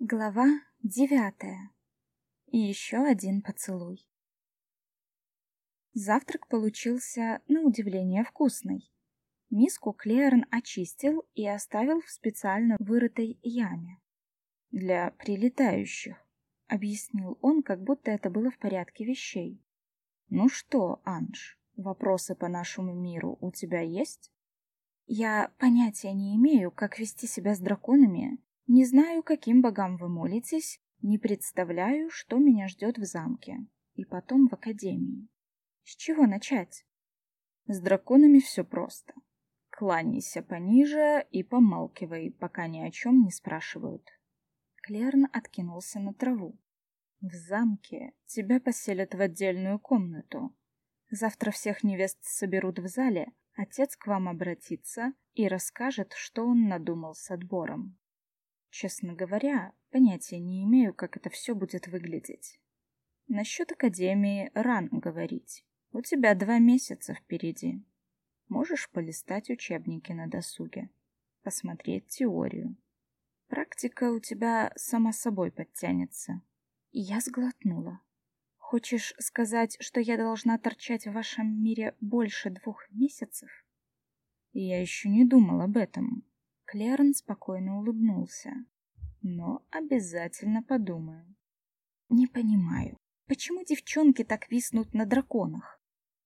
Глава девятая. И еще один поцелуй. Завтрак получился, на удивление, вкусный. Миску Клеерн очистил и оставил в специально вырытой яме. «Для прилетающих», — объяснил он, как будто это было в порядке вещей. «Ну что, Анж, вопросы по нашему миру у тебя есть?» «Я понятия не имею, как вести себя с драконами не знаю, каким богам вы молитесь, не представляю, что меня ждет в замке и потом в академии. С чего начать? С драконами все просто. Кланяйся пониже и помалкивай, пока ни о чем не спрашивают. Клерн откинулся на траву. В замке тебя поселят в отдельную комнату. Завтра всех невест соберут в зале, отец к вам обратится и расскажет, что он надумал с отбором. Честно говоря, понятия не имею, как это все будет выглядеть. Насчет Академии рано говорить. У тебя два месяца впереди. Можешь полистать учебники на досуге, посмотреть теорию. Практика у тебя сама собой подтянется. И я сглотнула. Хочешь сказать, что я должна торчать в вашем мире больше двух месяцев? Я еще не думал об этом. Клерн спокойно улыбнулся. Но обязательно подумаю. Не понимаю, почему девчонки так виснут на драконах?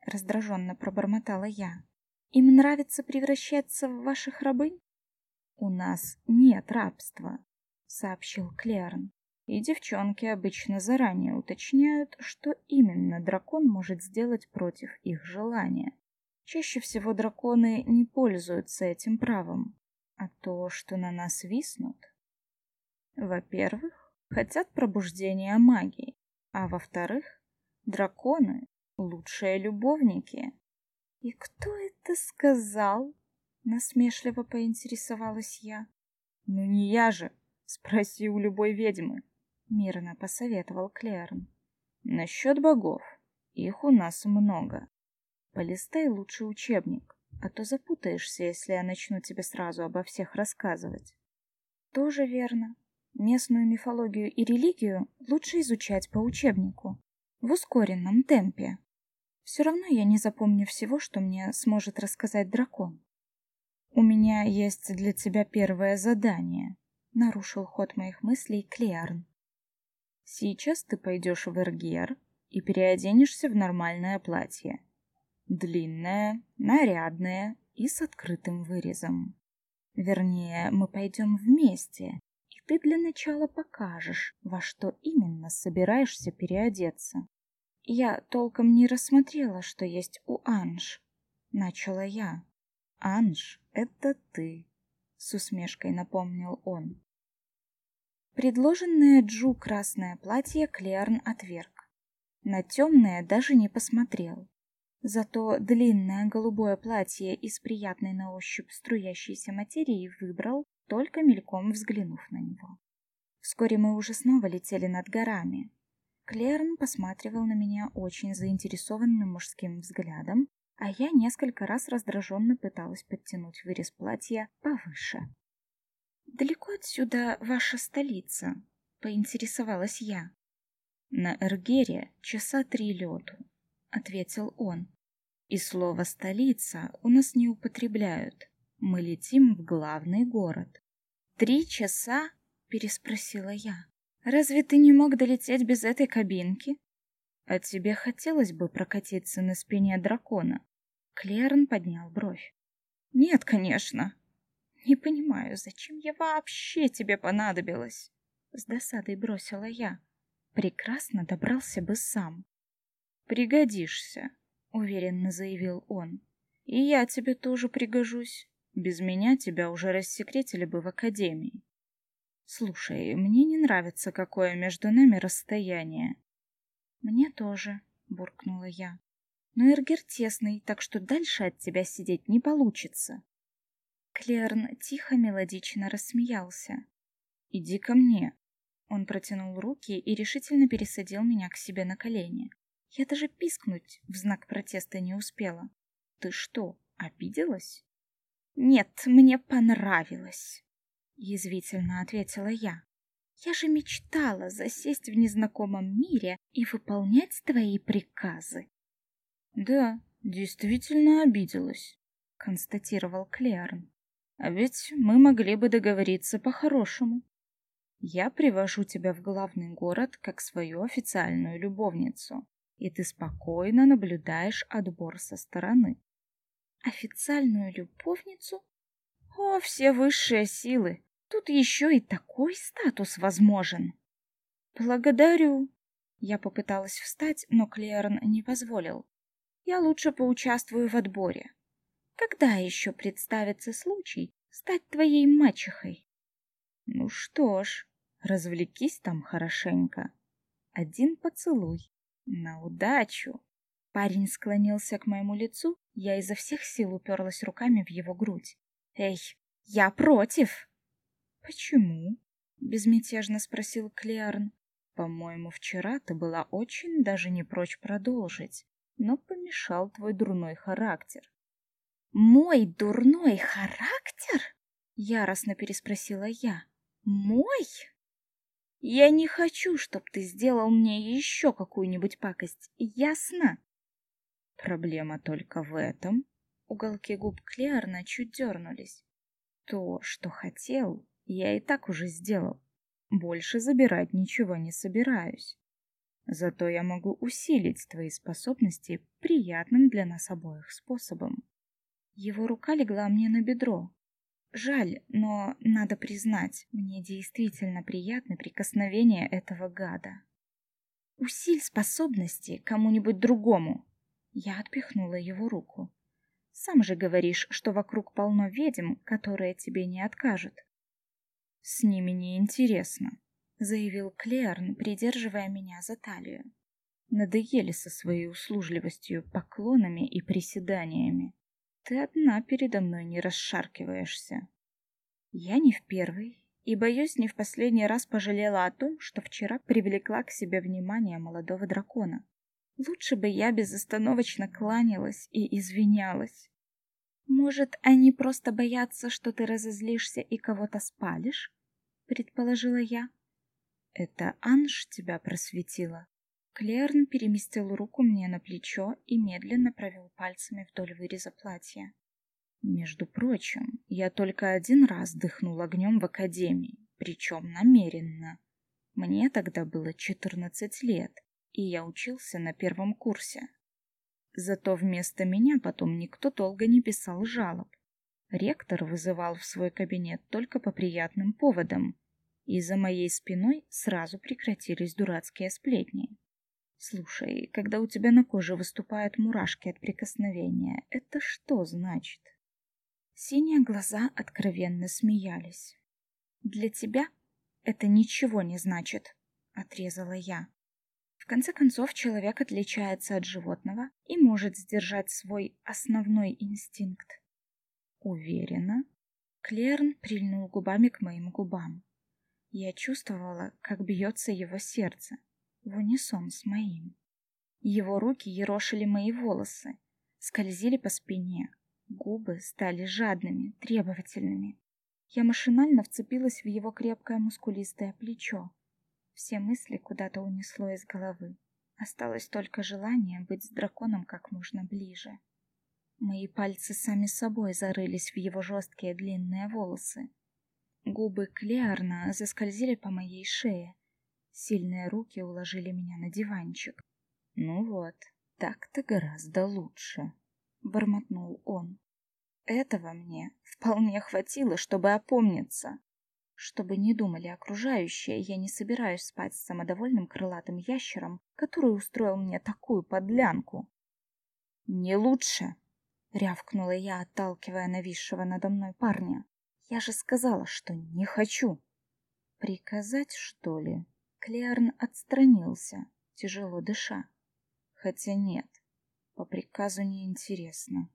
Раздраженно пробормотала я. Им нравится превращаться в ваших рабынь? У нас нет рабства, сообщил Клерн. И девчонки обычно заранее уточняют, что именно дракон может сделать против их желания. Чаще всего драконы не пользуются этим правом, а то, что на нас виснут... Во-первых, хотят пробуждения магии, а во-вторых, драконы — лучшие любовники. И кто это сказал? Насмешливо поинтересовалась я. Ну не я же, спроси у любой ведьмы, мирно посоветовал Клерн. Насчет богов, их у нас много. Полистай лучше учебник, а то запутаешься, если я начну тебе сразу обо всех рассказывать. Тоже верно. Местную мифологию и религию лучше изучать по учебнику, в ускоренном темпе. Все равно я не запомню всего, что мне сможет рассказать дракон. «У меня есть для тебя первое задание», — нарушил ход моих мыслей Клеарн. «Сейчас ты пойдешь в Эргер и переоденешься в нормальное платье. Длинное, нарядное и с открытым вырезом. Вернее, мы пойдем вместе, и ты для начала покажешь, во что именно собираешься переодеться. Я толком не рассмотрела, что есть у Анж. Начала я. Анж, это ты, с усмешкой напомнил он. Предложенное Джу красное платье Клеарн отверг. На темное даже не посмотрел. Зато длинное голубое платье из приятной на ощупь струящейся материи выбрал, только мельком взглянув на него. Вскоре мы уже снова летели над горами. Клерн посматривал на меня очень заинтересованным мужским взглядом, а я несколько раз раздраженно пыталась подтянуть вырез платья повыше. «Далеко отсюда ваша столица?» — поинтересовалась я. «На Эргере часа три лету», — ответил он. «И слово «столица» у нас не употребляют. Мы летим в главный город». «Три часа?» — переспросила я. «Разве ты не мог долететь без этой кабинки?» «А тебе хотелось бы прокатиться на спине дракона?» Клерн поднял бровь. «Нет, конечно. Не понимаю, зачем я вообще тебе понадобилась?» С досадой бросила я. Прекрасно добрался бы сам. «Пригодишься», — уверенно заявил он. «И я тебе тоже пригожусь. Без меня тебя уже рассекретили бы в академии. Слушай, мне не нравится, какое между нами расстояние». «Мне тоже», — буркнула я. «Но Эргер тесный, так что дальше от тебя сидеть не получится». Клерн тихо мелодично рассмеялся. «Иди ко мне». Он протянул руки и решительно пересадил меня к себе на колени. Я даже пискнуть в знак протеста не успела. Ты что, обиделась? Нет, мне понравилось, язвительно ответила я. Я же мечтала засесть в незнакомом мире и выполнять твои приказы. Да, действительно обиделась, констатировал Клеарн. А ведь мы могли бы договориться по-хорошему. Я привожу тебя в главный город как свою официальную любовницу, и ты спокойно наблюдаешь отбор со стороны. Официальную любовницу? О, все высшие силы! Тут еще и такой статус возможен. Благодарю. Я попыталась встать, но Клерн не позволил. Я лучше поучаствую в отборе. Когда еще представится случай стать твоей мачехой? Ну что ж, развлекись там хорошенько. Один поцелуй. На удачу. Парень склонился к моему лицу, я изо всех сил уперлась руками в его грудь. Эй, я против. Почему? безмятежно спросил Клеарн. По-моему, вчера ты была очень даже не прочь продолжить, но помешал твой дурной характер. Мой дурной характер? яростно переспросила я. Мой? Я не хочу, чтобы ты сделал мне еще какую-нибудь пакость. Ясно? Проблема только в этом. Уголки губ Клеарна чуть дернулись. То, что хотел, я и так уже сделал. Больше забирать ничего не собираюсь. Зато я могу усилить твои способности приятным для нас обоих способом. Его рука легла мне на бедро. Жаль, но надо признать, мне действительно приятны прикосновения этого гада. Усиль способности кому-нибудь другому. Я отпихнула его руку. Сам же говоришь, что вокруг полно ведьм, которые тебе не откажут. С ними не интересно, заявил Клеарн, придерживая меня за талию. Надоели со своей услужливостью, поклонами и приседаниями. Ты одна передо мной не расшаркиваешься. Я не в первый и, боюсь, не в последний раз пожалела о том, что вчера привлекла к себе внимание молодого дракона. Лучше бы я безостановочно кланялась и извинялась. Может, они просто боятся, что ты разозлишься и кого-то спалишь? предположила я. Это Анж тебя просветила. Клерн переместил руку мне на плечо и медленно провел пальцами вдоль выреза платья. Между прочим, я только один раз дыхнул огнем в академии, причем намеренно. Мне тогда было четырнадцать лет, и я учился на первом курсе. Зато вместо меня потом никто долго не писал жалоб. Ректор вызывал в свой кабинет только по приятным поводам, и за моей спиной сразу прекратились дурацкие сплетни. Слушай, когда у тебя на коже выступают мурашки от прикосновения, это что значит? Синие глаза откровенно смеялись. Для тебя это ничего не значит, отрезала я конце концов, человек отличается от животного и может сдержать свой основной инстинкт. Уверена? Клерн прильнул губами к моим губам. Я чувствовала, как бьется его сердце, в унисон с моим. Его руки ерошили мои волосы, скользили по спине, губы стали жадными, требовательными. Я машинально вцепилась в его крепкое мускулистое плечо, все мысли куда-то унесло из головы. Осталось только желание быть с драконом как можно ближе. Мои пальцы сами собой зарылись в его жесткие длинные волосы. Губы Клеарна заскользили по моей шее. Сильные руки уложили меня на диванчик. «Ну вот, так-то гораздо лучше», — бормотнул он. «Этого мне вполне хватило, чтобы опомниться. Чтобы не думали окружающие, я не собираюсь спать с самодовольным крылатым ящером, который устроил мне такую подлянку. «Не лучше!» — рявкнула я, отталкивая нависшего надо мной парня. «Я же сказала, что не хочу!» «Приказать, что ли?» Клеарн отстранился, тяжело дыша. «Хотя нет, по приказу неинтересно.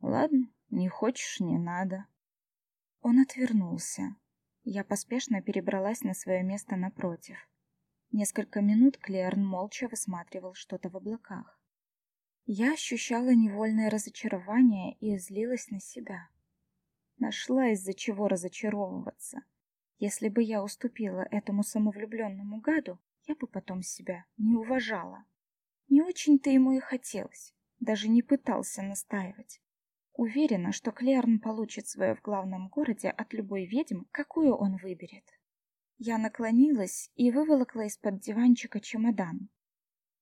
Ладно, не хочешь — не надо». Он отвернулся, я поспешно перебралась на свое место напротив. Несколько минут Клеарн молча высматривал что-то в облаках. Я ощущала невольное разочарование и злилась на себя. Нашла из-за чего разочаровываться. Если бы я уступила этому самовлюбленному гаду, я бы потом себя не уважала. Не очень-то ему и хотелось, даже не пытался настаивать. Уверена, что Клерн получит свое в главном городе от любой ведьмы, какую он выберет. Я наклонилась и выволокла из-под диванчика чемодан.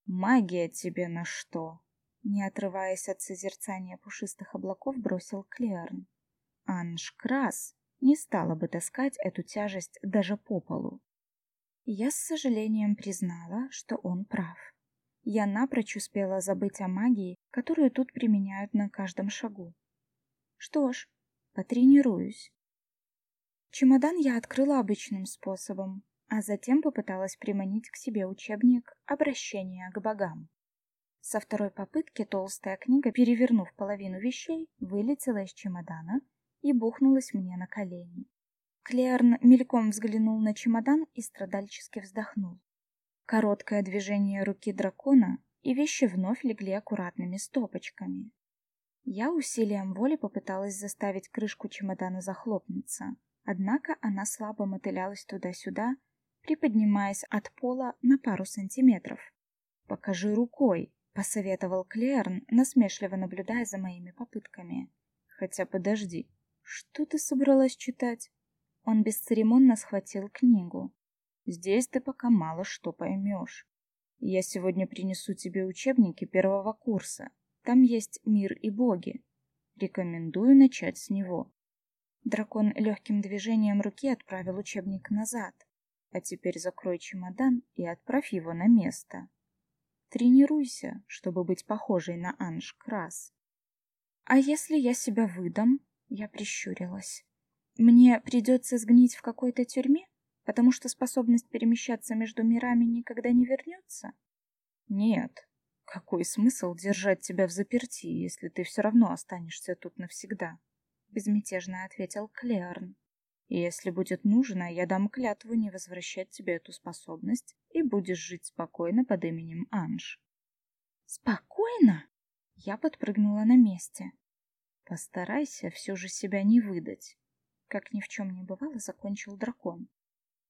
«Магия тебе на что?» Не отрываясь от созерцания пушистых облаков, бросил Клерн. Анж Крас не стала бы таскать эту тяжесть даже по полу. Я с сожалением признала, что он прав. Я напрочь успела забыть о магии, которую тут применяют на каждом шагу. Что ж, потренируюсь. Чемодан я открыла обычным способом, а затем попыталась приманить к себе учебник «Обращение к богам». Со второй попытки толстая книга, перевернув половину вещей, вылетела из чемодана и бухнулась мне на колени. Клеарн мельком взглянул на чемодан и страдальчески вздохнул. Короткое движение руки дракона, и вещи вновь легли аккуратными стопочками. Я усилием воли попыталась заставить крышку чемодана захлопнуться, однако она слабо мотылялась туда-сюда, приподнимаясь от пола на пару сантиметров. «Покажи рукой», — посоветовал Клеарн, насмешливо наблюдая за моими попытками. «Хотя подожди, что ты собралась читать?» Он бесцеремонно схватил книгу. «Здесь ты пока мало что поймешь. Я сегодня принесу тебе учебники первого курса. Там есть мир и боги. Рекомендую начать с него». Дракон легким движением руки отправил учебник назад. А теперь закрой чемодан и отправь его на место. Тренируйся, чтобы быть похожей на Анж Крас. А если я себя выдам? Я прищурилась. Мне придется сгнить в какой-то тюрьме, потому что способность перемещаться между мирами никогда не вернется? Нет. Какой смысл держать тебя в заперти, если ты все равно останешься тут навсегда? Безмятежно ответил Клеарн. Если будет нужно, я дам клятву не возвращать тебе эту способность, и будешь жить спокойно под именем Анж. Спокойно? Я подпрыгнула на месте. Постарайся все же себя не выдать. Как ни в чем не бывало, закончил дракон.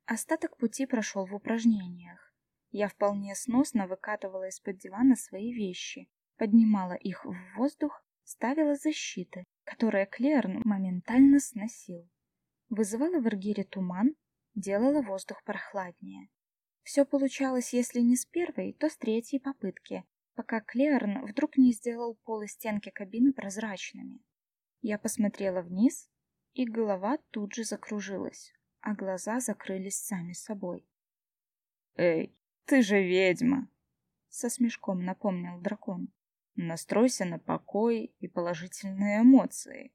Остаток пути прошел в упражнениях. Я вполне сносно выкатывала из-под дивана свои вещи, поднимала их в воздух, ставила защиты, которые Клерн моментально сносил. Вызывала в Эргире туман, делала воздух прохладнее. Все получалось, если не с первой, то с третьей попытки, пока Клеарн вдруг не сделал пол и стенки кабины прозрачными. Я посмотрела вниз, и голова тут же закружилась, а глаза закрылись сами собой. «Эй, ты же ведьма!» — со смешком напомнил дракон. «Настройся на покой и положительные эмоции».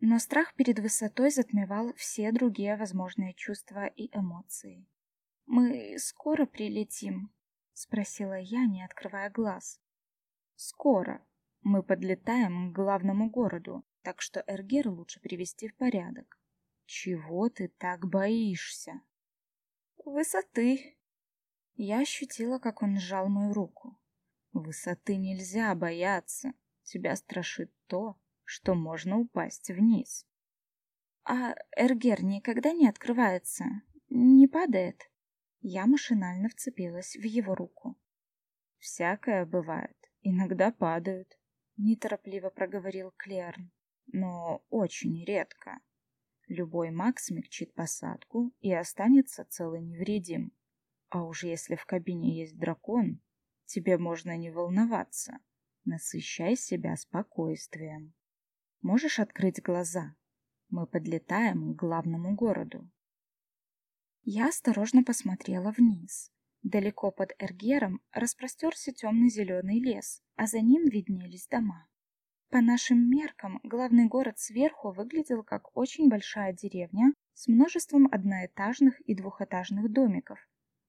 Но страх перед высотой затмевал все другие возможные чувства и эмоции. «Мы скоро прилетим?» — спросила я, не открывая глаз. «Скоро. Мы подлетаем к главному городу, так что Эргер лучше привести в порядок. Чего ты так боишься?» «Высоты». Я ощутила, как он сжал мою руку. «Высоты нельзя бояться. Тебя страшит то, что можно упасть вниз». «А Эргер никогда не открывается? Не падает?» Я машинально вцепилась в его руку. «Всякое бывает. Иногда падают», — неторопливо проговорил Клерн. «Но очень редко. Любой маг смягчит посадку и останется цел и невредим. А уж если в кабине есть дракон, тебе можно не волноваться. Насыщай себя спокойствием. Можешь открыть глаза? Мы подлетаем к главному городу. Я осторожно посмотрела вниз. Далеко под Эргером распростерся темно-зеленый лес, а за ним виднелись дома. По нашим меркам, главный город сверху выглядел как очень большая деревня с множеством одноэтажных и двухэтажных домиков,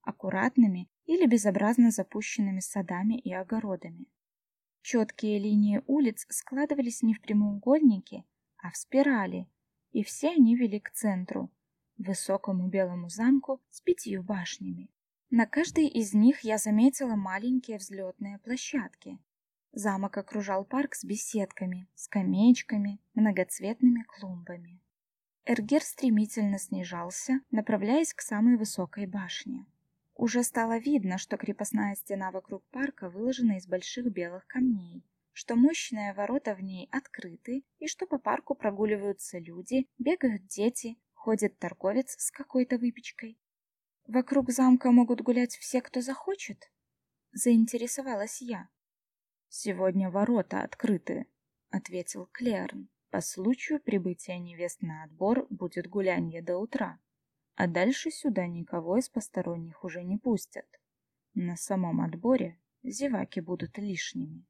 аккуратными или безобразно запущенными садами и огородами. Четкие линии улиц складывались не в прямоугольники, а в спирали, и все они вели к центру, высокому белому замку с пятью башнями. На каждой из них я заметила маленькие взлетные площадки. Замок окружал парк с беседками, скамеечками, многоцветными клумбами. Эргер стремительно снижался, направляясь к самой высокой башне. Уже стало видно, что крепостная стена вокруг парка выложена из больших белых камней, что мощные ворота в ней открыты и что по парку прогуливаются люди, бегают дети, ходит торговец с какой-то выпечкой. Вокруг замка могут гулять все, кто захочет? Заинтересовалась я. Сегодня ворота открыты, ответил Клерн. По случаю прибытия невест на отбор будет гулянье до утра, а дальше сюда никого из посторонних уже не пустят. На самом отборе зеваки будут лишними.